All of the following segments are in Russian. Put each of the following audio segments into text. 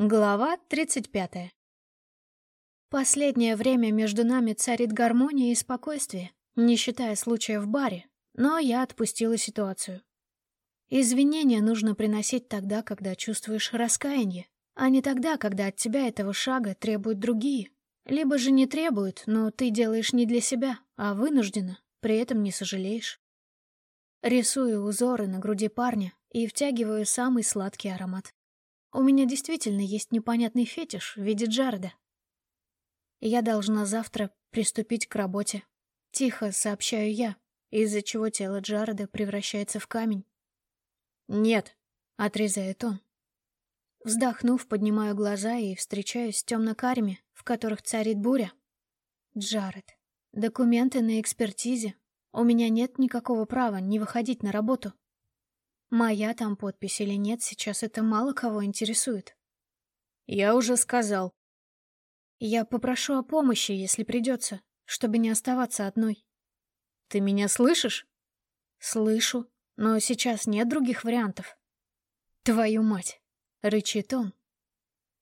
Глава 35. Последнее время между нами царит гармония и спокойствие, не считая случая в баре, но я отпустила ситуацию. Извинения нужно приносить тогда, когда чувствуешь раскаяние, а не тогда, когда от тебя этого шага требуют другие. Либо же не требуют, но ты делаешь не для себя, а вынуждена, при этом не сожалеешь. Рисую узоры на груди парня и втягиваю самый сладкий аромат. У меня действительно есть непонятный фетиш в виде Джареда. Я должна завтра приступить к работе. Тихо сообщаю я, из-за чего тело Джареда превращается в камень. «Нет», — отрезает он. Вздохнув, поднимаю глаза и встречаюсь с темно-карими, в которых царит буря. Джаред. Документы на экспертизе. У меня нет никакого права не выходить на работу. Моя там подпись или нет, сейчас это мало кого интересует. Я уже сказал. Я попрошу о помощи, если придется, чтобы не оставаться одной. Ты меня слышишь? Слышу, но сейчас нет других вариантов. Твою мать, рычит он.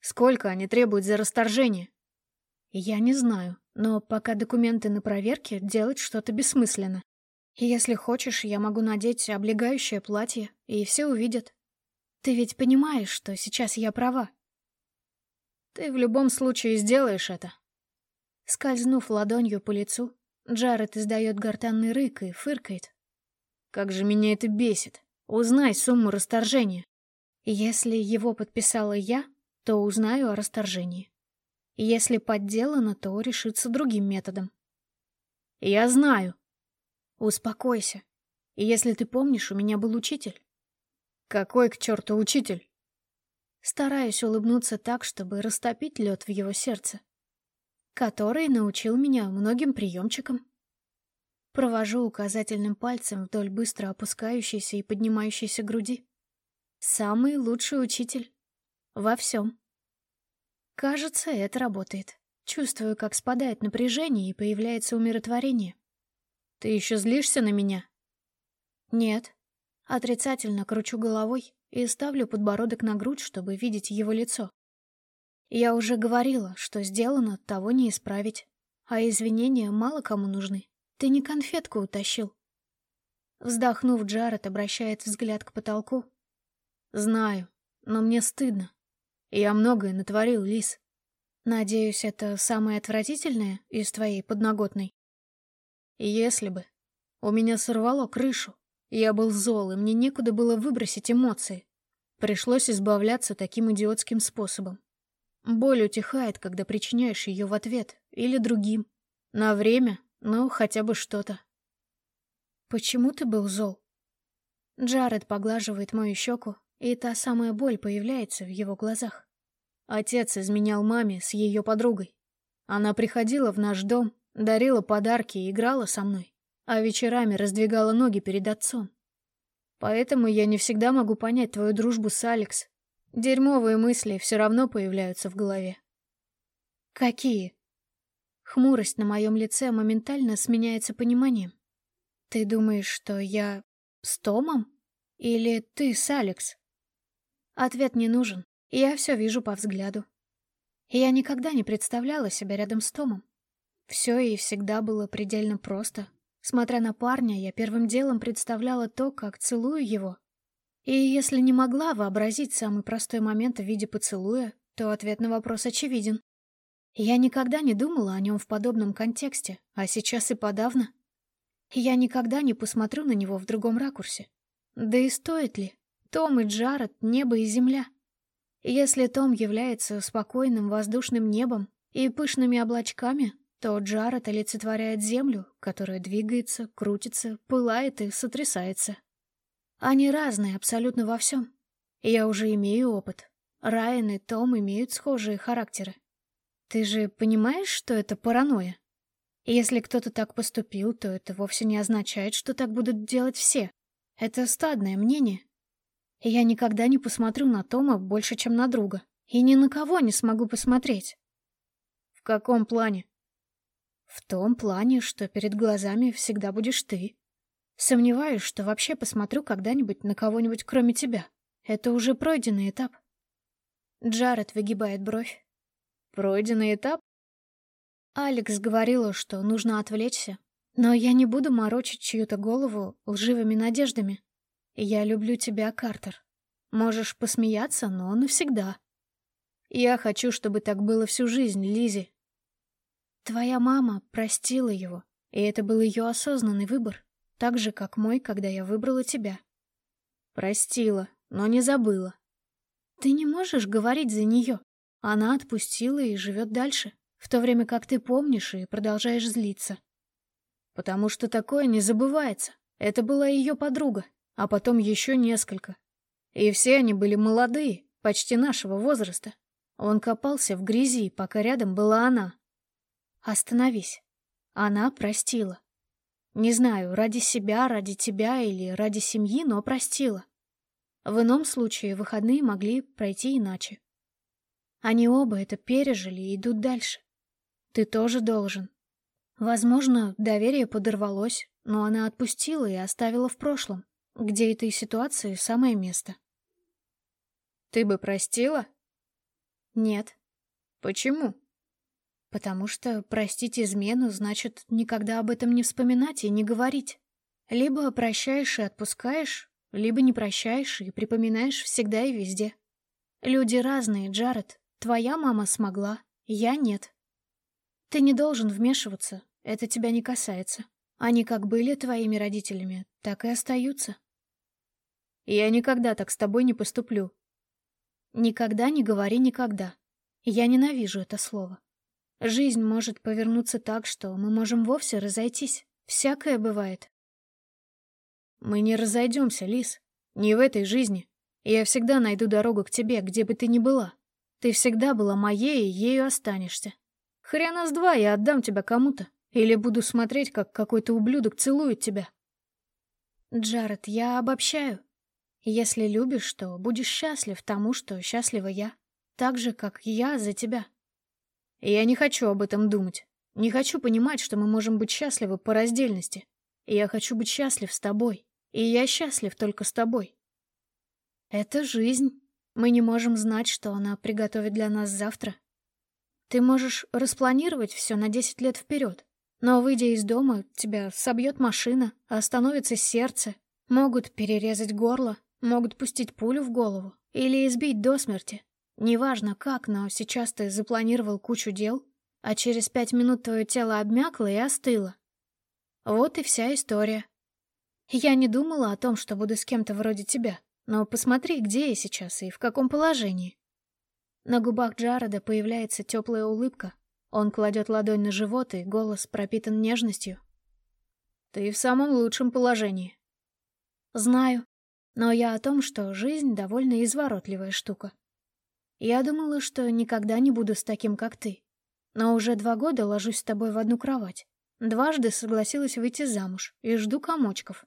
Сколько они требуют за расторжение? Я не знаю, но пока документы на проверке, делать что-то бессмысленно. Если хочешь, я могу надеть облегающее платье, и все увидят. Ты ведь понимаешь, что сейчас я права? Ты в любом случае сделаешь это. Скользнув ладонью по лицу, Джаред издает гортанный рык и фыркает. Как же меня это бесит. Узнай сумму расторжения. Если его подписала я, то узнаю о расторжении. Если подделано, то решится другим методом. Я знаю, Успокойся. И если ты помнишь, у меня был учитель. Какой к черту учитель? Стараюсь улыбнуться так, чтобы растопить лед в его сердце. Который научил меня многим приемчикам. Провожу указательным пальцем вдоль быстро опускающейся и поднимающейся груди. Самый лучший учитель. Во всем. Кажется, это работает. Чувствую, как спадает напряжение и появляется умиротворение. Ты еще злишься на меня? Нет. Отрицательно кручу головой и ставлю подбородок на грудь, чтобы видеть его лицо. Я уже говорила, что сделано, того не исправить. А извинения мало кому нужны. Ты не конфетку утащил. Вздохнув, Джаред обращает взгляд к потолку. Знаю, но мне стыдно. Я многое натворил, Лис. Надеюсь, это самое отвратительное из твоей подноготной. Если бы. У меня сорвало крышу. Я был зол, и мне некуда было выбросить эмоции. Пришлось избавляться таким идиотским способом. Боль утихает, когда причиняешь ее в ответ, или другим. На время, ну, хотя бы что-то. «Почему ты был зол?» Джаред поглаживает мою щеку, и та самая боль появляется в его глазах. Отец изменял маме с ее подругой. Она приходила в наш дом, Дарила подарки и играла со мной, а вечерами раздвигала ноги перед отцом. Поэтому я не всегда могу понять твою дружбу с Алекс. Дерьмовые мысли все равно появляются в голове. Какие? Хмурость на моем лице моментально сменяется пониманием. Ты думаешь, что я с Томом? Или ты с Алекс? Ответ не нужен, я все вижу по взгляду. Я никогда не представляла себя рядом с Томом. Все и всегда было предельно просто. Смотря на парня, я первым делом представляла то, как целую его. И если не могла вообразить самый простой момент в виде поцелуя, то ответ на вопрос очевиден. Я никогда не думала о нем в подобном контексте, а сейчас и подавно. Я никогда не посмотрю на него в другом ракурсе. Да и стоит ли? Том и Джаред — небо и земля. Если Том является спокойным воздушным небом и пышными облачками, то Джаред олицетворяет землю, которая двигается, крутится, пылает и сотрясается. Они разные абсолютно во всем. Я уже имею опыт. Райан и Том имеют схожие характеры. Ты же понимаешь, что это паранойя? Если кто-то так поступил, то это вовсе не означает, что так будут делать все. Это стадное мнение. Я никогда не посмотрю на Тома больше, чем на друга. И ни на кого не смогу посмотреть. В каком плане? В том плане, что перед глазами всегда будешь ты. Сомневаюсь, что вообще посмотрю когда-нибудь на кого-нибудь кроме тебя. Это уже пройденный этап. Джаред выгибает бровь. Пройденный этап? Алекс говорила, что нужно отвлечься, но я не буду морочить чью-то голову лживыми надеждами. Я люблю тебя, Картер. Можешь посмеяться, но навсегда. Я хочу, чтобы так было всю жизнь, Лизи. Твоя мама простила его, и это был ее осознанный выбор, так же, как мой, когда я выбрала тебя. Простила, но не забыла. Ты не можешь говорить за нее. Она отпустила и живет дальше, в то время как ты помнишь и продолжаешь злиться. Потому что такое не забывается. Это была ее подруга, а потом еще несколько. И все они были молодые, почти нашего возраста. Он копался в грязи, пока рядом была она. Остановись. Она простила. Не знаю, ради себя, ради тебя или ради семьи, но простила. В ином случае выходные могли пройти иначе. Они оба это пережили и идут дальше. Ты тоже должен. Возможно, доверие подорвалось, но она отпустила и оставила в прошлом, где этой ситуации самое место. Ты бы простила? Нет. Почему? Потому что простить измену значит никогда об этом не вспоминать и не говорить. Либо прощаешь и отпускаешь, либо не прощаешь и припоминаешь всегда и везде. Люди разные, Джаред. Твоя мама смогла, я нет. Ты не должен вмешиваться, это тебя не касается. Они как были твоими родителями, так и остаются. Я никогда так с тобой не поступлю. Никогда не говори никогда. Я ненавижу это слово. Жизнь может повернуться так, что мы можем вовсе разойтись. Всякое бывает. Мы не разойдемся, Лис. Не в этой жизни. Я всегда найду дорогу к тебе, где бы ты ни была. Ты всегда была моей, и ею останешься. Хрена с два я отдам тебя кому-то. Или буду смотреть, как какой-то ублюдок целует тебя. Джаред, я обобщаю. Если любишь, то будешь счастлив тому, что счастлива я. Так же, как я за тебя. Я не хочу об этом думать. Не хочу понимать, что мы можем быть счастливы по раздельности. Я хочу быть счастлив с тобой. И я счастлив только с тобой. Это жизнь. Мы не можем знать, что она приготовит для нас завтра. Ты можешь распланировать все на 10 лет вперед. Но, выйдя из дома, тебя собьет машина, остановится сердце, могут перерезать горло, могут пустить пулю в голову или избить до смерти. Неважно как, но сейчас ты запланировал кучу дел, а через пять минут твое тело обмякло и остыло. Вот и вся история. Я не думала о том, что буду с кем-то вроде тебя, но посмотри, где я сейчас и в каком положении. На губах Джареда появляется теплая улыбка. Он кладет ладонь на живот, и голос пропитан нежностью. Ты в самом лучшем положении. Знаю, но я о том, что жизнь довольно изворотливая штука. Я думала, что никогда не буду с таким, как ты. Но уже два года ложусь с тобой в одну кровать. Дважды согласилась выйти замуж и жду комочков.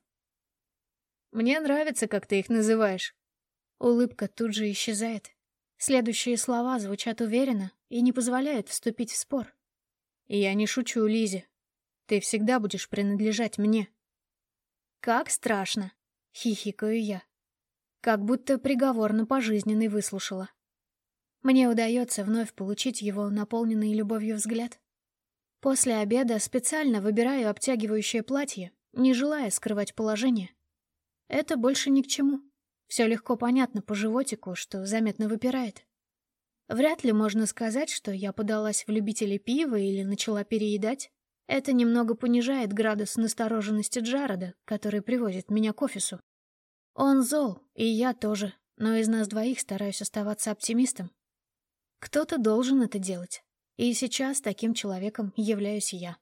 Мне нравится, как ты их называешь. Улыбка тут же исчезает. Следующие слова звучат уверенно и не позволяют вступить в спор. я не шучу, Лизе. Ты всегда будешь принадлежать мне. Как страшно, хихикаю я. Как будто приговор на пожизненный выслушала. Мне удается вновь получить его наполненный любовью взгляд. После обеда специально выбираю обтягивающее платье, не желая скрывать положение. Это больше ни к чему. Все легко понятно по животику, что заметно выпирает. Вряд ли можно сказать, что я подалась в любители пива или начала переедать. Это немного понижает градус настороженности Джареда, который привозит меня к офису. Он зол, и я тоже, но из нас двоих стараюсь оставаться оптимистом. Кто-то должен это делать. И сейчас таким человеком являюсь я.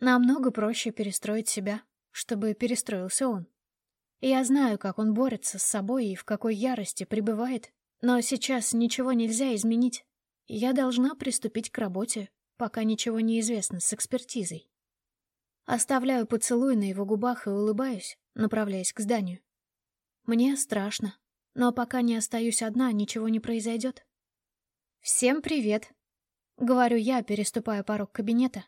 Намного проще перестроить себя, чтобы перестроился он. Я знаю, как он борется с собой и в какой ярости пребывает, но сейчас ничего нельзя изменить. Я должна приступить к работе, пока ничего не известно с экспертизой. Оставляю поцелуй на его губах и улыбаюсь, направляясь к зданию. Мне страшно, но пока не остаюсь одна, ничего не произойдет. «Всем привет!» — говорю я, переступая порог кабинета.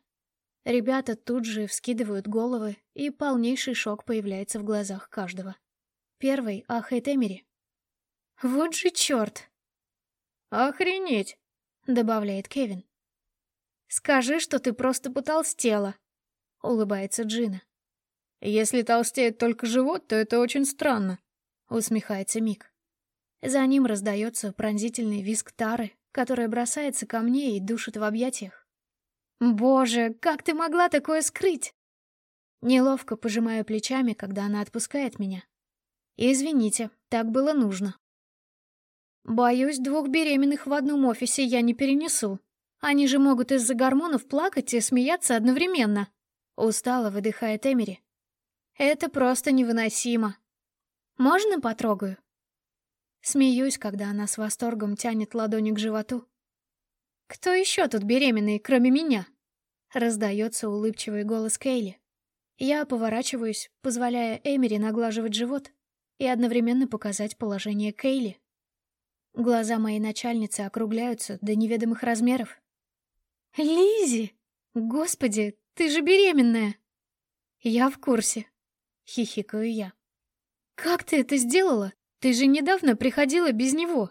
Ребята тут же вскидывают головы, и полнейший шок появляется в глазах каждого. Первый — ахает Эмери. «Вот же черт!» Охренеть, добавляет Кевин. Скажи, что ты просто потолстела, улыбается Джина. Если толстеет только живот, то это очень странно, усмехается Мик. За ним раздается пронзительный визг Тары, которая бросается ко мне и душит в объятиях. «Боже, как ты могла такое скрыть?» Неловко пожимаю плечами, когда она отпускает меня. «Извините, так было нужно». «Боюсь, двух беременных в одном офисе я не перенесу. Они же могут из-за гормонов плакать и смеяться одновременно», — устало выдыхает Эмери. «Это просто невыносимо. Можно потрогаю?» Смеюсь, когда она с восторгом тянет ладони к животу. «Кто еще тут беременный, кроме меня?» Раздается улыбчивый голос Кейли. Я поворачиваюсь, позволяя Эмери наглаживать живот и одновременно показать положение Кейли. Глаза моей начальницы округляются до неведомых размеров. Лизи, Господи, ты же беременная!» «Я в курсе», — хихикаю я. «Как ты это сделала?» Ты же недавно приходила без него.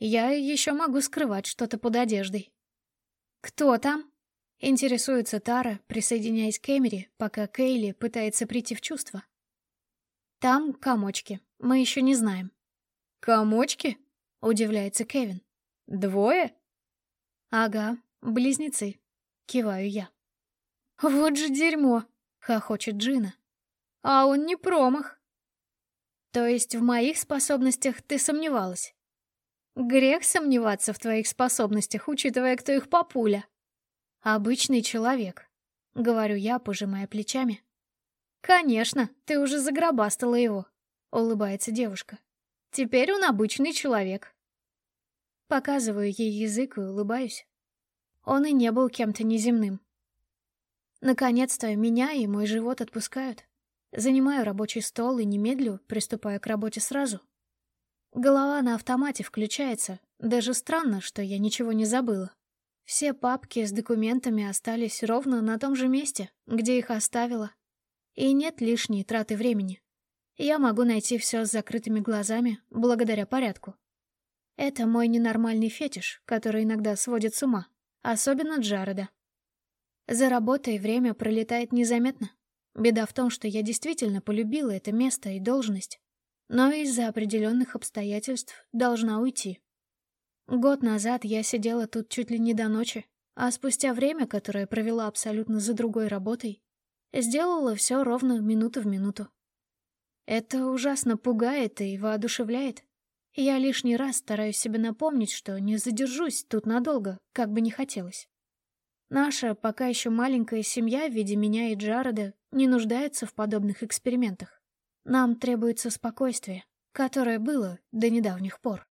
Я еще могу скрывать что-то под одеждой. Кто там? Интересуется Тара, присоединяясь к Эмери, пока Кейли пытается прийти в чувство. Там комочки, мы еще не знаем. Комочки? Удивляется Кевин. Двое? Ага, близнецы. Киваю я. Вот же дерьмо, хохочет Джина. А он не промах. То есть в моих способностях ты сомневалась? Грех сомневаться в твоих способностях, учитывая, кто их папуля. Обычный человек, говорю я, пожимая плечами. Конечно, ты уже загробастала его, улыбается девушка. Теперь он обычный человек. Показываю ей язык и улыбаюсь. Он и не был кем-то неземным. Наконец-то меня и мой живот отпускают. Занимаю рабочий стол и немедлю приступаю к работе сразу. Голова на автомате включается. Даже странно, что я ничего не забыла. Все папки с документами остались ровно на том же месте, где их оставила. И нет лишней траты времени. Я могу найти все с закрытыми глазами, благодаря порядку. Это мой ненормальный фетиш, который иногда сводит с ума, особенно Джареда. За работой время пролетает незаметно. Беда в том, что я действительно полюбила это место и должность, но из-за определенных обстоятельств должна уйти. Год назад я сидела тут чуть ли не до ночи, а спустя время, которое провела абсолютно за другой работой, сделала все ровно минуту в минуту. Это ужасно пугает и воодушевляет. Я лишний раз стараюсь себе напомнить, что не задержусь тут надолго, как бы не хотелось. Наша пока еще маленькая семья в виде меня и Джареда не нуждается в подобных экспериментах. Нам требуется спокойствие, которое было до недавних пор.